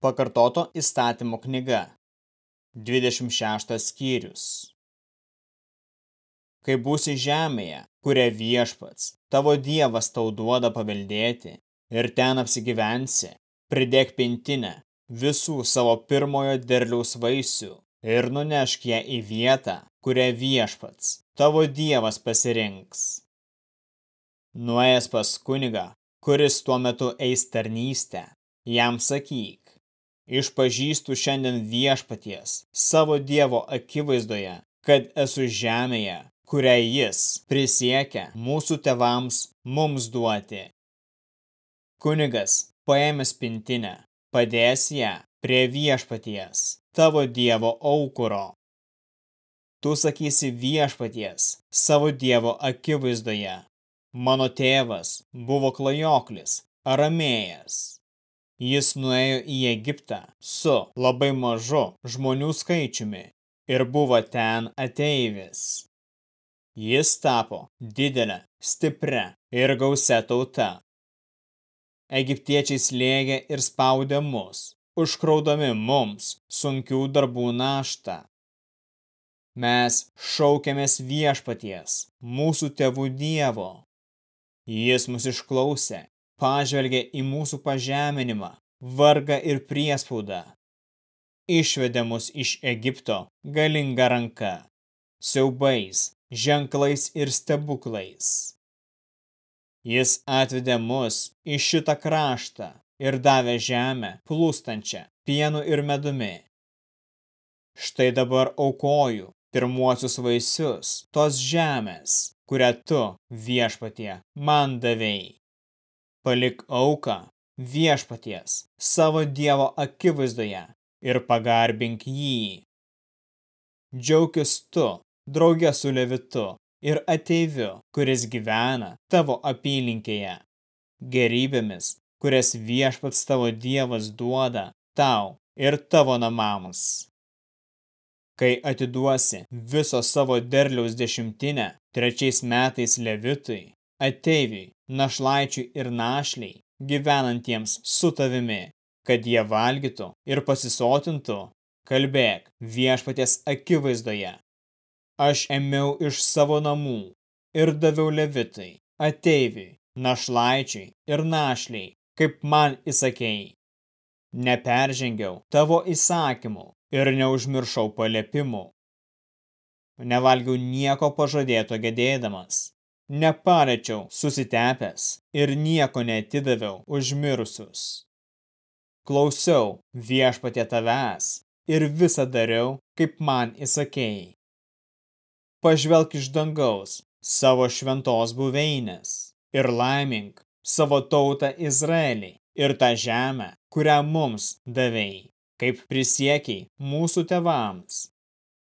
Pakartoto įstatymo knyga. 26 skyrius. Kai būsi žemėje, kurią viešpats, tavo dievas tau duoda paveldėti, ir ten apsigyvensi, pridėk pintinę visų savo pirmojo derliaus vaisių ir nunešk ją į vietą, kurią viešpats, tavo dievas pasirinks. Nuėjęs pas kunigą, kuris tuo metu eis tarnystę, jam sakyk, Išpažįstu šiandien viešpaties, savo Dievo akivaizdoje, kad esu žemėje, kurią jis prisiekia mūsų tevams mums duoti. Kunigas, paėmęs pintinę, padės ją prie viešpaties, tavo Dievo aukuro. Tu sakysi viešpaties, savo Dievo akivaizdoje. Mano tėvas buvo klajoklis, aramėjas Jis nuėjo į Egiptą su labai mažu žmonių skaičiumi ir buvo ten ateivis. Jis tapo didelę, stiprią ir gausia tauta. Egiptiečiai slėgė ir spaudė mus, užkraudami mums sunkių darbų naštą. Mes šaukėmės viešpaties, mūsų tėvų dievo. Jis mus išklausė pažvelgė į mūsų pažeminimą, vargą ir priespaudą. Išvedė mus iš Egipto galinga ranka, siaubais, ženklais ir stebuklais. Jis atvedė mus į šitą kraštą ir davė žemę plūstančią pienu ir medumi. Štai dabar aukoju pirmuosius vaisius tos žemės, kurią tu, viešpatie, man davėjai palik auką viešpaties savo Dievo akivaizdoje ir pagarbink jį. Džiaukis tu, draugė su Levitu ir ateiviu, kuris gyvena tavo apylinkėje, gerybėmis, kurias viešpats tavo Dievas duoda tau ir tavo namams. Kai atiduosi viso savo derliaus dešimtinę trečiais metais Levitui, ateiviui, našlaičiui ir našliai, gyvenantiems su tavimi, kad jie valgytų ir pasisotintų, kalbėk viešpaties akivaizdoje. Aš ėmiau iš savo namų ir daviau levitai, ateiviui, našlaičiui ir našliai, kaip man įsakėjai. Neperžengiau tavo įsakymų ir neužmiršau palėpimų. Nevalgiau nieko pažadėto gedėdamas, nepaliečiau susitepęs ir nieko netidaviau užmirusius. Klausiau viešpatė tavęs ir visą dariau, kaip man įsakėjai. Pažvelk iš dangaus savo šventos buveinės ir laimink savo tautą Izraelį ir tą žemę, kurią mums davėjai, kaip prisiekiai mūsų tevams.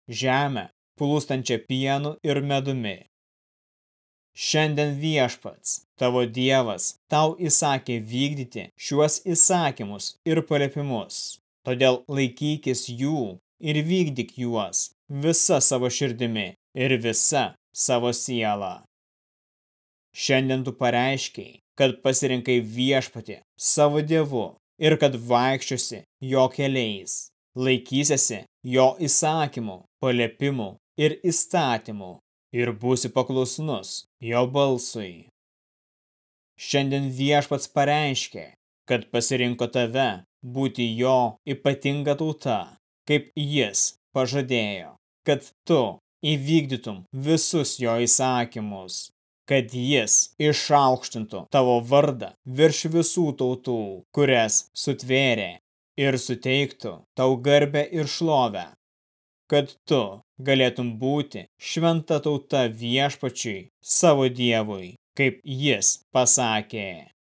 Žemę, plūstančią pienu ir medumi, Šiandien viešpats, tavo dievas, tau įsakė vykdyti šiuos įsakymus ir paliepimus. Todėl laikykis jų ir vykdyk juos visa savo širdimi ir visa savo siela. Šiandien tu pareiškiai, kad pasirinkai viešpatį savo dievu ir kad vaikščiosi jo keliais, laikysiesi jo įsakymų, paliepimų ir įstatymų ir būsi paklusnus jo balsui. Šiandien viešpats pareiškė, kad pasirinko tave būti jo ypatinga tauta, kaip jis pažadėjo, kad tu įvykdytum visus jo įsakymus, kad jis išaukštintų tavo vardą virš visų tautų, kurias sutvėrė, ir suteiktų tau garbę ir šlovę, kad tu galėtum būti šventa tauta viešpačiui savo dievui, kaip jis pasakė.